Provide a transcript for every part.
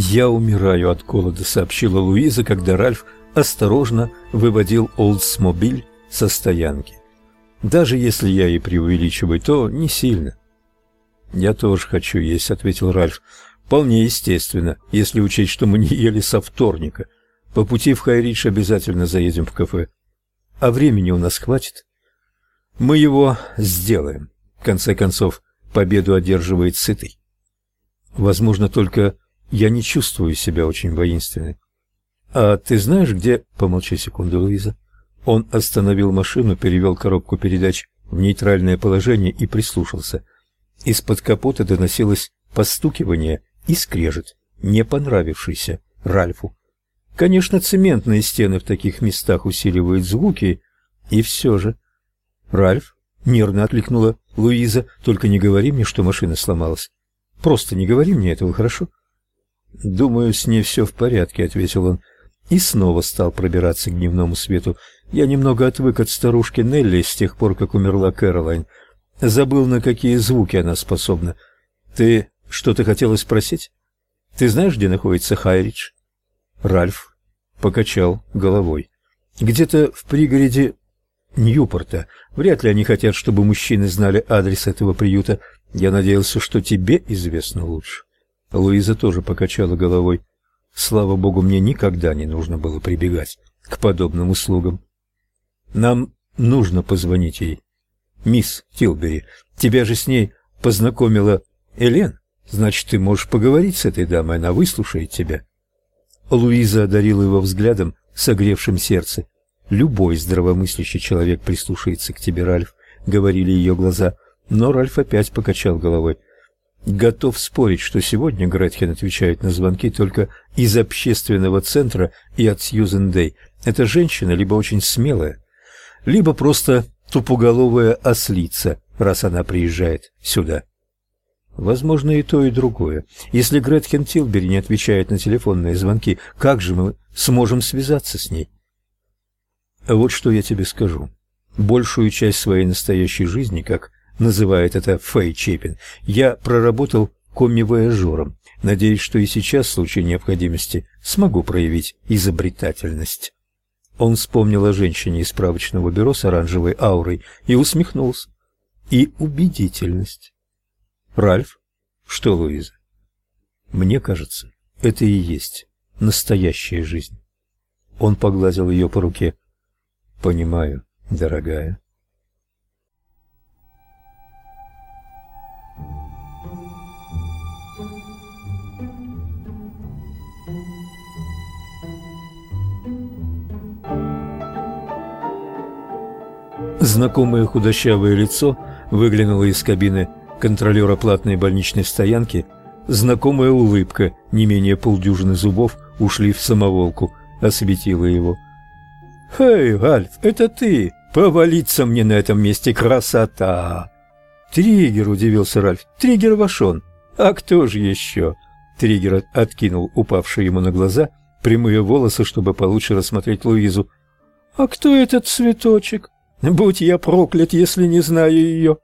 «Я умираю от голода», — сообщила Луиза, когда Ральф осторожно выводил Олдсмобиль со стоянки. «Даже если я и преувеличиваю, то не сильно». «Я тоже хочу есть», — ответил Ральф. «Вполне естественно, если учесть, что мы не ели со вторника. По пути в Хайридж обязательно заедем в кафе. А времени у нас хватит?» «Мы его сделаем». В конце концов, победу одерживает сытый. Возможно, только я не чувствую себя очень воинственной. А ты знаешь, где... Помолчи секунду, Луиза. Он остановил машину, перевел коробку передач в нейтральное положение и прислушался. Из-под капота доносилось постукивание и скрежет, не понравившийся Ральфу. Конечно, цементные стены в таких местах усиливают звуки, и все же... Ральф нервно откликнула Луиза, только не говори мне, что машина сломалась. Просто не говори мне этого, хорошо? Думаю, с ней все в порядке, ответил он и снова стал пробираться к дневному свету. Я немного отвык от старушки Нелли с тех пор, как умерла Кэролайн. Забыл, на какие звуки она способна. Ты что-то хотела спросить? Ты знаешь, где находится Хайридж? Ральф покачал головой. Где-то в пригороде Ньюпорта. Вряд ли они хотят, чтобы мужчины знали адрес этого приюта. Я надеялся, что тебе известно лучше. Луиза тоже покачала головой. Слава богу, мне никогда не нужно было прибегать к подобным услугам. Нам нужно позвонить ей. Мисс Тилбери, тебя же с ней познакомила Элен. Значит, ты можешь поговорить с этой дамой, она выслушает тебя. Луиза одарила его взглядом, согревшим сердце. Любой здравомыслящий человек прислушается к тебе, Ральф, говорили ее глаза, но Ральф опять покачал головой. Готов спорить, что сегодня Гретхен отвечает на звонки только из общественного центра и от Сьюзен Дэй. Эта женщина либо очень смелая, либо просто тупоголовая ослица, раз она приезжает сюда. Возможно, и то, и другое. Если Гретхен Тилбери не отвечает на телефонные звонки, как же мы сможем связаться с ней? Вот что я тебе скажу. Большую часть своей настоящей жизни, как называет это Фэй Чепин, я проработал коми-вояжером. Надеюсь, что и сейчас в случае необходимости смогу проявить изобретательность. Он вспомнил о женщине из справочного бюро с оранжевой аурой и усмехнулся. И убедительность. Ральф? Что, Луиза? Мне кажется, это и есть настоящая жизнь. Он погладил ее по руке. Понимаю, дорогая. Знакомое худощавое лицо выглянуло из кабины контролера платной больничной стоянки. Знакомая улыбка, не менее полдюжины зубов, ушли в самоволку, осветила его. «Эй, Альф, это ты! Повалиться мне на этом месте красота!» «Триггер!» — удивился Ральф. «Триггер Вашон! А кто же еще?» Триггер откинул упавшие ему на глаза прямые волосы, чтобы получше рассмотреть Луизу. «А кто этот цветочек? Будь я проклят, если не знаю ее!»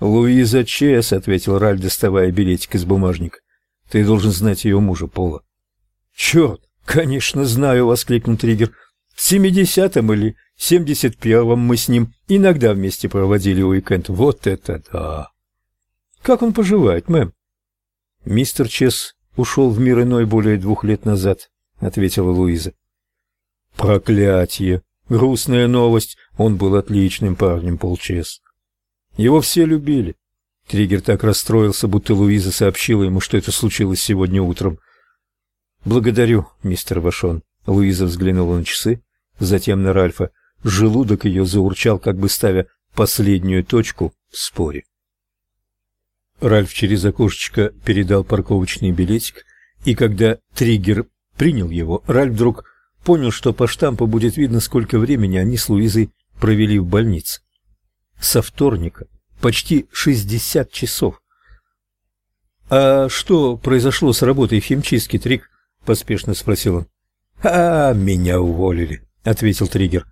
«Луиза Чес», — ответил Ральф, доставая билетик из бумажника. «Ты должен знать ее мужа, Пола». «Черт, конечно знаю!» — воскликнул Триггер. В семидесятом или семьдесят первом мы с ним иногда вместе проводили уикенд. Вот это да! Как он поживает, мэм? Мистер Чес ушел в мир иной более двух лет назад, ответила Луиза. Проклятие! Грустная новость. Он был отличным парнем, Пол Чес. Его все любили. Триггер так расстроился, будто Луиза сообщила ему, что это случилось сегодня утром. Благодарю, мистер Вашон. Луиза взглянула на часы затем на Ральфа. Желудок ее заурчал, как бы ставя последнюю точку в споре. Ральф через окошечко передал парковочный билетик, и когда триггер принял его, Ральф вдруг понял, что по штампу будет видно, сколько времени они с Луизой провели в больнице. Со вторника почти шестьдесят часов. «А что произошло с работой в химчистке, Трик?» — поспешно спросил он. «А, меня уволили ответил Триггер.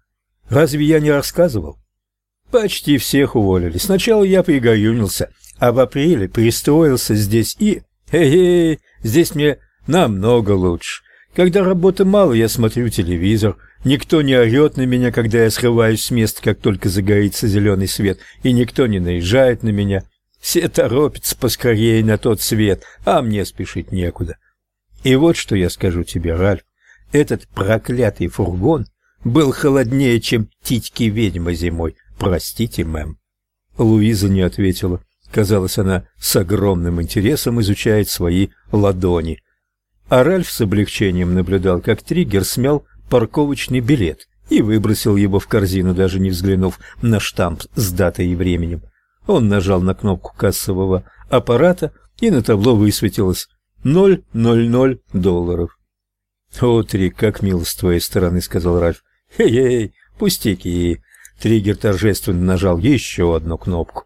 Разве я не рассказывал? Почти всех уволили. Сначала я пригорюнился, а в апреле пристроился здесь и... Эй, эй, здесь мне Намного лучше. Когда работы мало, я смотрю телевизор. Никто не орет на меня, когда я срываюсь с места, как только загорится зеленый свет, и никто не наезжает на меня. Все торопятся поскорее на тот свет, а мне спешить некуда. И вот что я скажу тебе, Ральф. Этот проклятый фургон был холоднее, чем титьки ведьмы зимой. Простите, мэм. Луиза не ответила. Казалось, она с огромным интересом изучает свои ладони. А Ральф с облегчением наблюдал, как Триггер смял парковочный билет и выбросил его в корзину, даже не взглянув на штамп с датой и временем. Он нажал на кнопку кассового аппарата, и на табло высветилось 000 долларов. «О, Трик, как мило с твоей стороны», — сказал Ральф. «Хей-хей, пустяки». Триггер торжественно нажал еще одну кнопку.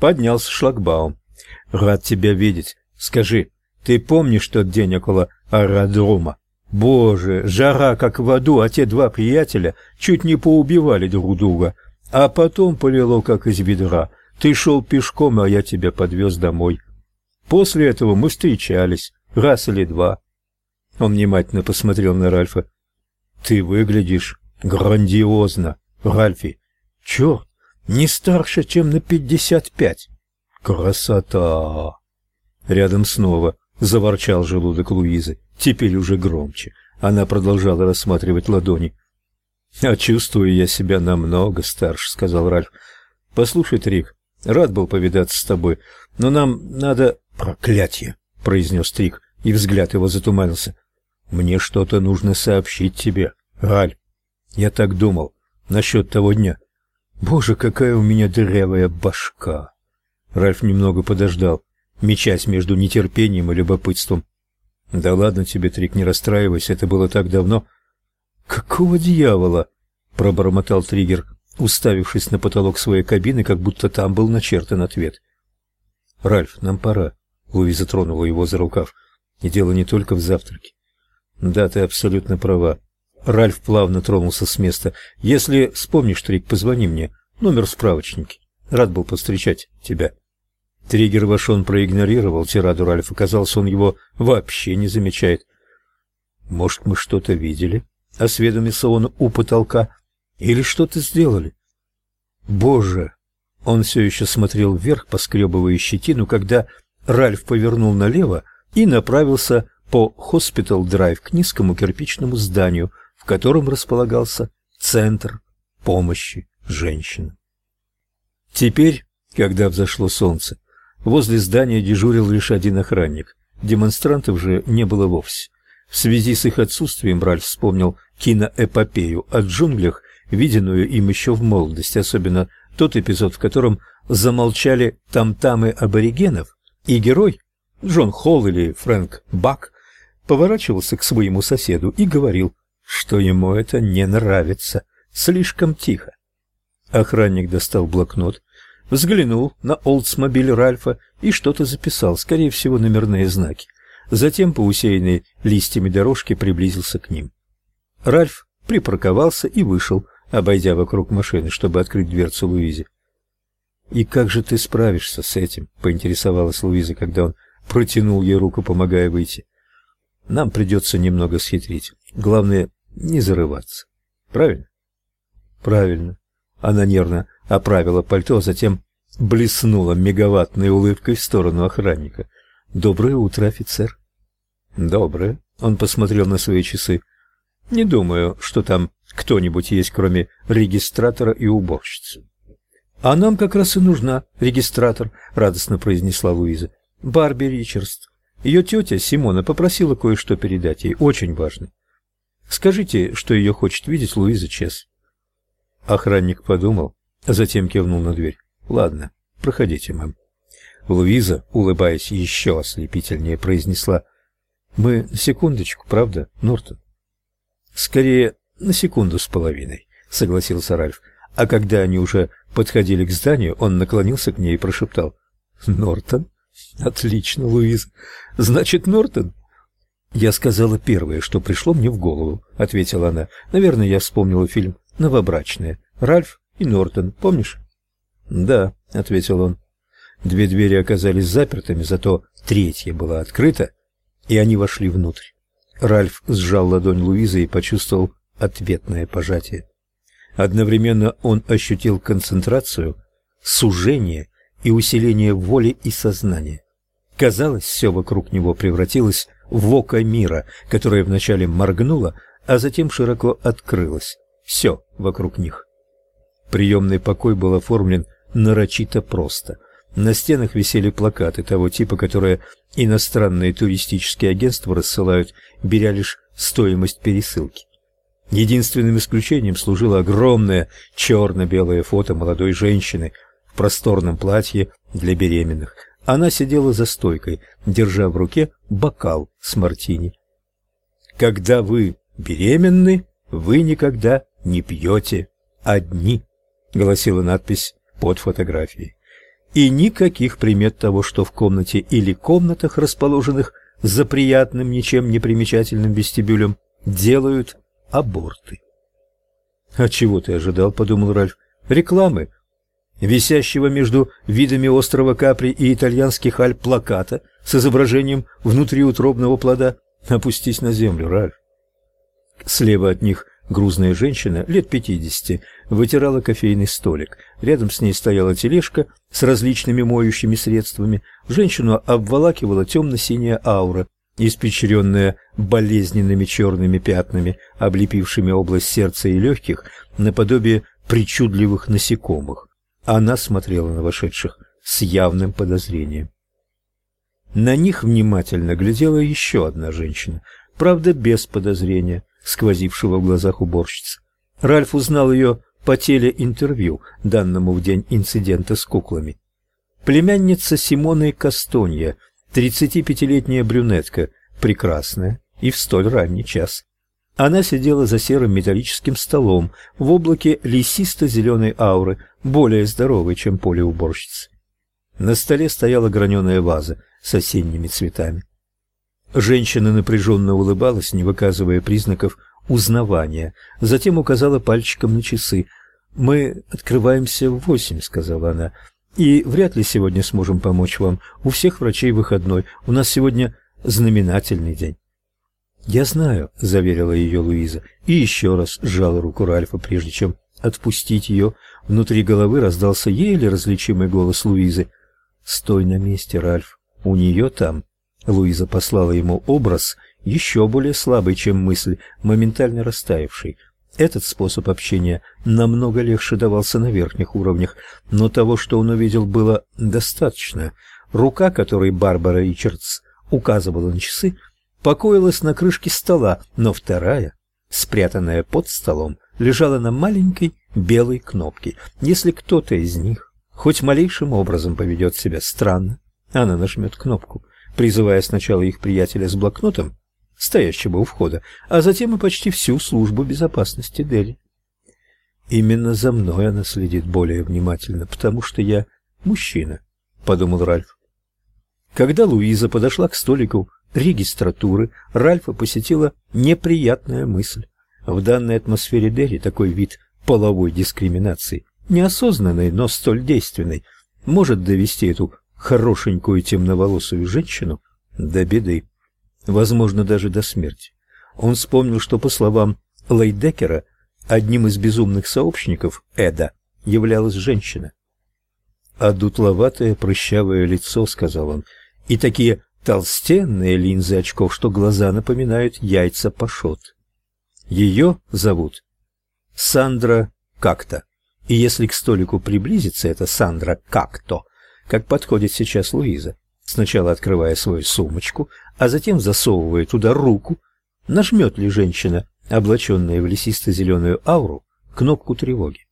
Поднялся шлагбаум. «Рад тебя видеть. Скажи, ты помнишь тот день около аэродрома? Боже, жара как в аду, а те два приятеля чуть не поубивали друг друга. А потом полило как из ведра. Ты шел пешком, а я тебя подвез домой. После этого мы встречались, раз или два. Он внимательно посмотрел на Ральфа. Ты выглядишь грандиозно, Ральфи. Черт, не старше, чем на пятьдесят пять. Красота! Рядом снова заворчал желудок Луизы, теперь уже громче. Она продолжала рассматривать ладони. А чувствую я себя намного старше, сказал Ральф. Послушай, Трик, рад был повидаться с тобой, но нам надо проклятие, произнес Трик, и взгляд его затуманился. Мне что-то нужно сообщить тебе, Раль. Я так думал насчет того дня. Боже, какая у меня дырявая башка. Ральф немного подождал мечась между нетерпением и любопытством. Да ладно тебе, Трик, не расстраивайся, это было так давно. Какого дьявола? пробормотал Триггер, уставившись на потолок своей кабины, как будто там был начертан ответ. Ральф, нам пора. Луиза тронула его за рукав. И дело не только в завтраке. Да, ты абсолютно права. Ральф плавно тронулся с места. Если вспомнишь, Трик, позвони мне. Номер в справочнике. Рад был повстречать тебя. Триггер ваш он проигнорировал тираду Ральфа. Казалось, он его вообще не замечает. «Может, мы что-то видели?» — осведомился он у потолка. «Или что-то сделали?» «Боже!» Он все еще смотрел вверх, поскребывая щетину, когда Ральф повернул налево и направился по Хоспитал-драйв к низкому кирпичному зданию, в котором располагался Центр помощи женщинам. Теперь, когда взошло солнце, Возле здания дежурил лишь один охранник. Демонстрантов же не было вовсе. В связи с их отсутствием Ральф вспомнил киноэпопею о джунглях, виденную им еще в молодости, особенно тот эпизод, в котором замолчали там-тамы аборигенов, и герой, Джон Холл или Фрэнк Бак, поворачивался к своему соседу и говорил, что ему это не нравится, слишком тихо. Охранник достал блокнот, взглянул на Олдсмобиль Ральфа и что-то записал, скорее всего, номерные знаки. Затем по усеянной листьями дорожке приблизился к ним. Ральф припарковался и вышел, обойдя вокруг машины, чтобы открыть дверцу Луизе. «И как же ты справишься с этим?» — поинтересовалась Луиза, когда он протянул ей руку, помогая выйти. «Нам придется немного схитрить. Главное, не зарываться. Правильно?» «Правильно». Она нервно оправила пальто, а затем блеснула мегаваттной улыбкой в сторону охранника. «Доброе утро, офицер». «Доброе». Он посмотрел на свои часы. «Не думаю, что там кто-нибудь есть, кроме регистратора и уборщицы». «А нам как раз и нужна регистратор», — радостно произнесла Луиза. «Барби Ричардс. Ее тетя Симона попросила кое-что передать ей, очень важно. Скажите, что ее хочет видеть Луиза Чес». Охранник подумал, а затем кивнул на дверь. Ладно, проходите, мэм. Луиза, улыбаясь еще ослепительнее, произнесла: "Мы секундочку, правда, Нортон?" "Скорее, на секунду с половиной", согласился Ральф. А когда они уже подходили к зданию, он наклонился к ней и прошептал: "Нортон? Отлично, Луиза. Значит, Нортон?" Я сказала первое, что пришло мне в голову, ответила она. Наверное, я вспомнила фильм Новобрачная. Ральф и Нортон, помнишь? Да, ответил он. Две двери оказались запертыми, зато третья была открыта. и они вошли внутрь. Ральф сжал ладонь Луизы и почувствовал ответное пожатие. Одновременно он ощутил концентрацию, сужение и усиление воли и сознания. Казалось, все вокруг него превратилось в око мира, которое вначале моргнуло, а затем широко открылось. Все вокруг них. Приемный покой был оформлен нарочито просто. На стенах висели плакаты того типа, которые иностранные туристические агентства рассылают, беря лишь стоимость пересылки. Единственным исключением служило огромное черно-белое фото молодой женщины в просторном платье для беременных. Она сидела за стойкой, держа в руке бокал с мартини. Когда вы беременны, вы никогда не пьете одни, гласила надпись под фотографией. И никаких примет того, что в комнате или комнатах, расположенных за приятным, ничем не примечательным вестибюлем, делают аборты. А чего ты ожидал, подумал Ральф. Рекламы, висящего между видами острова Капри и итальянских Альп плаката с изображением внутриутробного плода. Опустись на землю, Ральф. Слева от них грузная женщина лет пятидесяти вытирала кофейный столик. Рядом с ней стояла тележка с различными моющими средствами. Женщину обволакивала темно-синяя аура, испещренная болезненными черными пятнами, облепившими область сердца и легких, наподобие причудливых насекомых. Она смотрела на вошедших с явным подозрением. На них внимательно глядела еще одна женщина, правда, без подозрения, сквозившего в глазах уборщицы. Ральф узнал ее по телеинтервью, данному в день инцидента с куклами. Племянница Симоны Кастонья, 35-летняя брюнетка, прекрасная и в столь ранний час. Она сидела за серым металлическим столом в облаке лесисто-зеленой ауры, более здоровой, чем поле уборщицы. На столе стояла граненая ваза с осенними цветами. Женщина напряженно улыбалась, не выказывая признаков узнавания. Затем указала пальчиком на часы. «Мы открываемся в восемь», — сказала она. «И вряд ли сегодня сможем помочь вам. У всех врачей выходной. У нас сегодня знаменательный день». «Я знаю», — заверила ее Луиза, и еще раз сжала руку Ральфа, прежде чем отпустить ее. Внутри головы раздался еле различимый голос Луизы. «Стой на месте, Ральф, у нее там». Луиза послала ему образ, еще более слабый, чем мысль, моментально растаявший. Этот способ общения намного легче давался на верхних уровнях, но того, что он увидел, было достаточно. Рука, которой Барбара Ричардс указывала на часы, покоилась на крышке стола, но вторая, спрятанная под столом, лежала на маленькой белой кнопке. Если кто-то из них хоть малейшим образом поведет себя странно, она нажмет кнопку, призывая сначала их приятеля с блокнотом, стоящего у входа, а затем и почти всю службу безопасности Дели. Именно за мной она следит более внимательно, потому что я мужчина, подумал Ральф. Когда Луиза подошла к столику регистратуры Ральфа посетила неприятная мысль. В данной атмосфере Дерри такой вид половой дискриминации, неосознанной, но столь действенной, может довести эту хорошенькую темноволосую женщину до беды, возможно, даже до смерти. Он вспомнил, что, по словам Лейдекера, одним из безумных сообщников Эда являлась женщина. «А дутловатое прыщавое лицо», — сказал он, — «и такие толстенные линзы очков, что глаза напоминают яйца пашот. Ее зовут Сандра как-то. И если к столику приблизится эта Сандра как-то, как подходит сейчас Луиза, сначала открывая свою сумочку, а затем засовывая туда руку, нажмет ли женщина, облаченная в лесисто-зеленую ауру, кнопку тревоги.